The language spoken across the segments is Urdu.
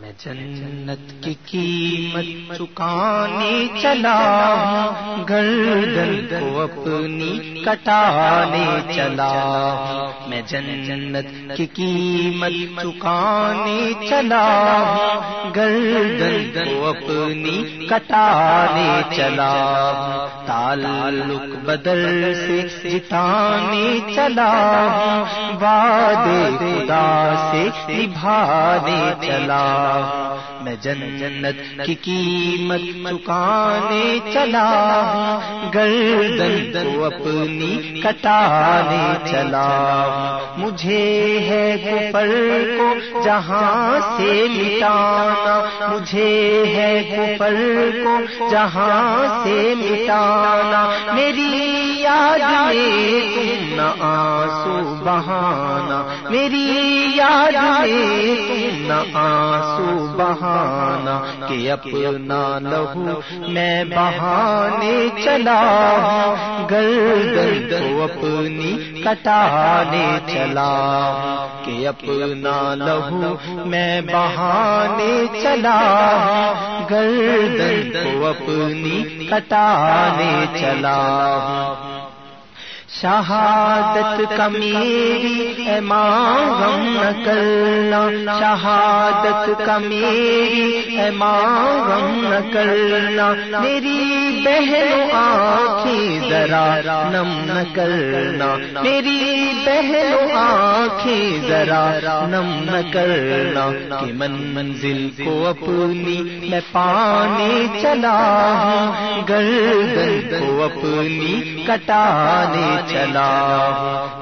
میں جنت کی قیمت چکانے چلا گردن کو اپنی کٹانے چلا میں جنت کی قیمت چکانے چلا گردن کو اپنی کٹانے چلا تعلق بدل سے جتانے چلا وعدے خدا سے نبھانے چلا اللہ میں جن جنت کی قیمت چکانے چلا گردن کو اپنی کٹانے چلا مجھے ہے کفر کو جہاں سے مٹانا۔ مجھے ہے کفر کو جہاں سے مٹانا۔ میری یاد میں تم نہ آنسو بہانا۔ میری یاد میں تم نہ آنسو بہانا۔ کہ اپنا لہو میں بہانے چلا گردن کو اپنی کٹانے چلا کہ اپنا لہو میں بہانے چلا گردن کو اپنی کٹانے چلا شہادت کا میری اے ماں غم نہ کرنا شہادت کا میری اے ماں غم نہ کرنا میری بہن آنکھیں ذرا نم نہ کرنا۔ میری بہن آنکھیں ذرا نم نہ کرنا کہ من منزل کو اپنی میں پانے چلا گردن کو اپنی کٹانے چلا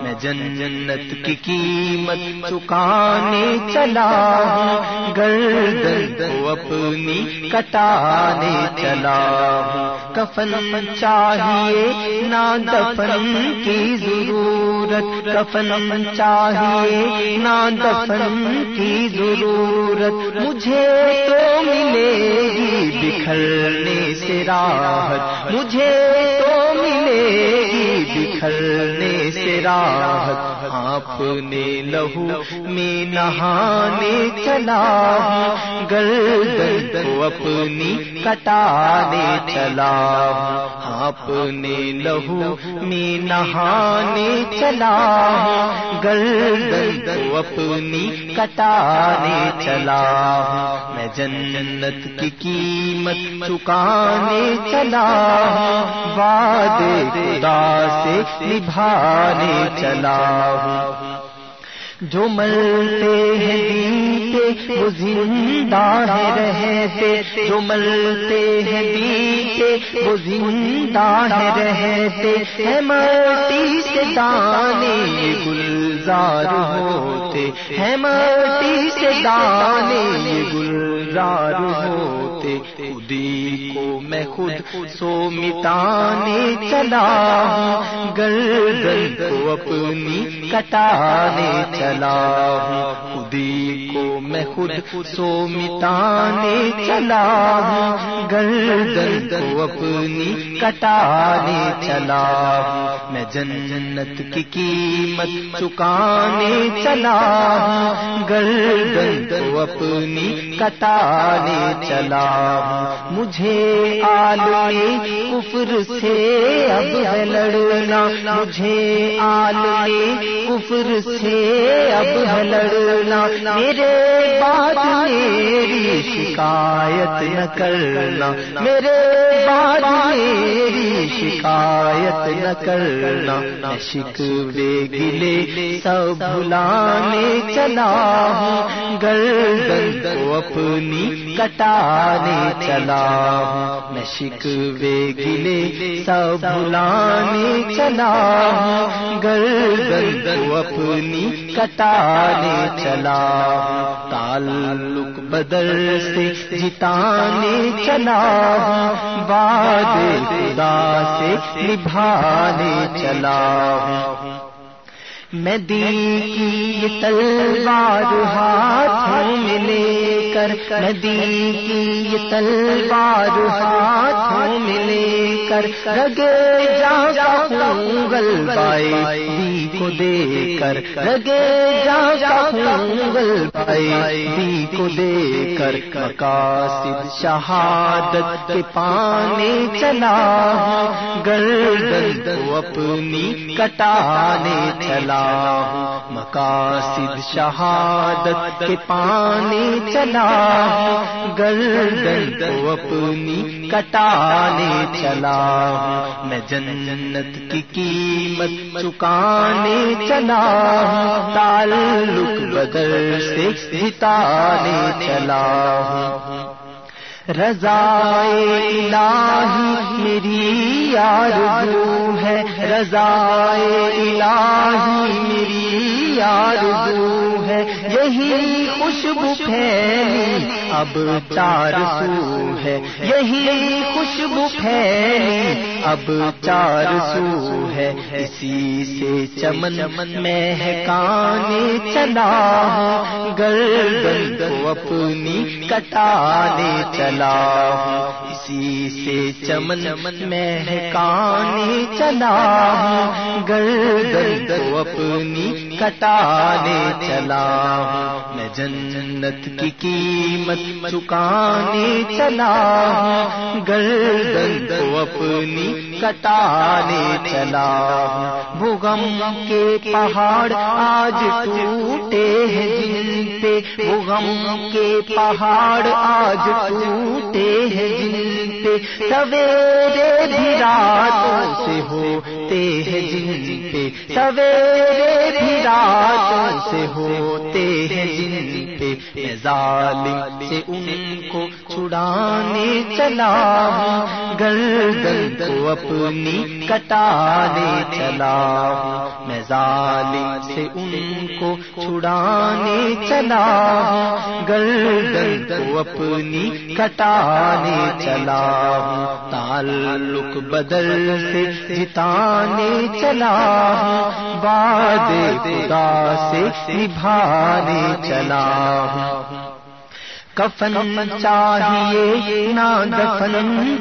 میں جن جنت کی قیمت چکانے چلا گردن کو اپنی کٹانے چلا کفن چاہیے، نہ دفن کی ضرورت۔ کفن چاہیے، نہ دفن کی ضرورت۔ مجھے تو ملے گی بکھرنے سے راحت۔ مجھے تو ملے گی بکھرنے سے راحت آپ نے لہو میں نہانے چلا گردن کو اپنی کٹانے چلا آپ نے لہو میں نہانے چلا گردن کو اپنی کٹانے چلا میں جنت کی قیمت چکانے چلا وعدے خدا سے نبھانے چلا جو ملتے ہیں دیتے وہ زندہ ہے رہتے جو ملتے ہیں دیتے وہ زندہ ہے رہتے ہے مٹی سے دانے گلزار ہوتے۔ ہے مٹی سے دانے گلزار ہوتے۔ خودی خود سو مٹانے چلا گردن کو اپنی کٹانے چلا خودی کو میں خود سو مٹانے چلا گردن کو اپنی کٹانے چلا میں جن جنت کی قیمت چکانے چلا گردن کو اپنی کٹانے چلا مجھے آلے کفر سے اب ہے لڑنا مجھے آلے کفر سے اب ہے لڑنا میرے بات میری شکایت نہ کرنا میرے بات میری شکایت نہ کرنا۔ شکوے گلے سب بھلانے چلا گردن کو اپنی کٹانے چلا میں شکوے گلے سب بھلانے چلا گردن کو اپنی کٹانے چلا تعلق بدل سے جتانے چلا باد خدا سے نبھانے چلا۔ میں دی کی تلوار ہاتھوں میں لے کر، میں دی کی تلوار ہاتھوں میں لے کر، رگے جا گل بائے کو دے کر رگے جا گل بھائی کو دے کر مقاصد شہادت کے پانے چلا گردن کو اپنی کٹانے چلا مقاصد شہادت کے پانے چلا گردن کو اپنی کٹانے چلا میں جنت کی قیمت چکانے چلا، تعلق بدل سے جتانے چلا۔ رضا الہی میری یار ہے، رضا الہی میری یار ہے۔ یہی خوشبو پھیلی اب چار سو ہے۔ یہی خوشبو پھیلی، اب چار سو ہے۔ اسی سے چمن مہکانے چلا۔ گردن کو اپنی کٹانے چلا۔ اسی سے چمن مہکانے چلا۔ گردن کو اپنی کٹانے چلا میں جنت کی قیمت چکانے چلا گردن کو اپنی کٹانے چلا بھوگم کے پہاڑ آج ٹوٹے ہیں جن پہ۔ بھوگم کے پہاڑ آج ٹوٹے ہیں جن پہ۔ سویرے بھی راتوں سے ہوتے ہیں جن پہ سویرے بھی راتوں سے ہوتے ہیں جن پہ ظالم سے ان کو چھڑانے چلا گردن کو اپنی کٹانے چلا میں ظالم سے ان کو چھڑانے چلا۔ گردن کو اپنی کٹانے چلا۔ تعلق بدل سے جتانے چلا۔ باد خدا سے نبھانے چلا۔ کفن چاہیے نہ دفن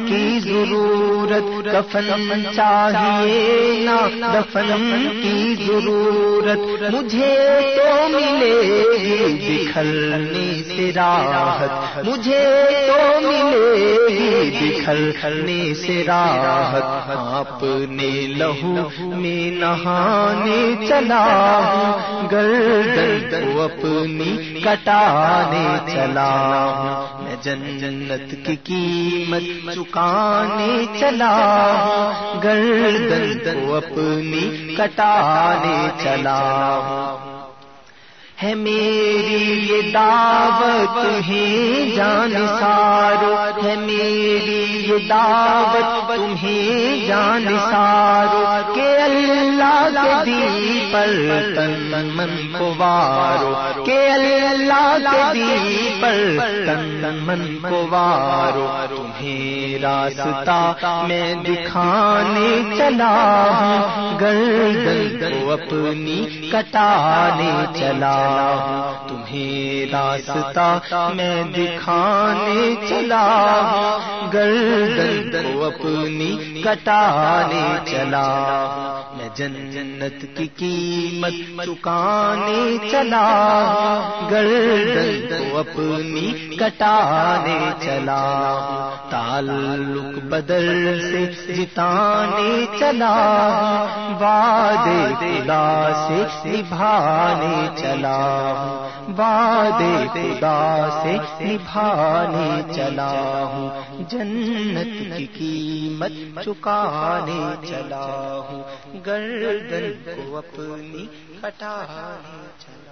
کی ضرورت کفن چاہیے نہ دفن کی ضرورت۔ مجھے تو ملے گی بکھلنے سے راحت مجھے تو ملے گی بکھلنے سے راحت اپنے لہو میں نہانے چلا گردن کو اپنی کٹانے چلا ہوں میں جنت کی قیمت چکانے چلا گردن کو اپنی کٹانے چلا۔ ہوں ہے میری یہ دعوت تمہیں جان سارو ہے میری یہ دعوت تمہیں جان سارو کہ اللہ کے دی پر تن من کو وارو کہ اللہ کے دی پر تن من کو وارو تمہیں راستہ میں دکھانے چلا گردن کو اپنی کٹانے چلا تمہیں راستہ میں دکھانے چلا۔ گردن کو اپنی کٹانے چلا۔ میں جنت کی قیمت چکانے چلا۔ گردن کو اپنی کٹانے چلا۔ تعلق بدل سے جتانے چلا۔ وعدے خدا سے نبھانے چلا۔ وعدے خدا سے نبھانے چلا ہوں۔ جنت کی قیمت چکانے چلا ہوں۔ گردن کو اپنی کٹانے چلا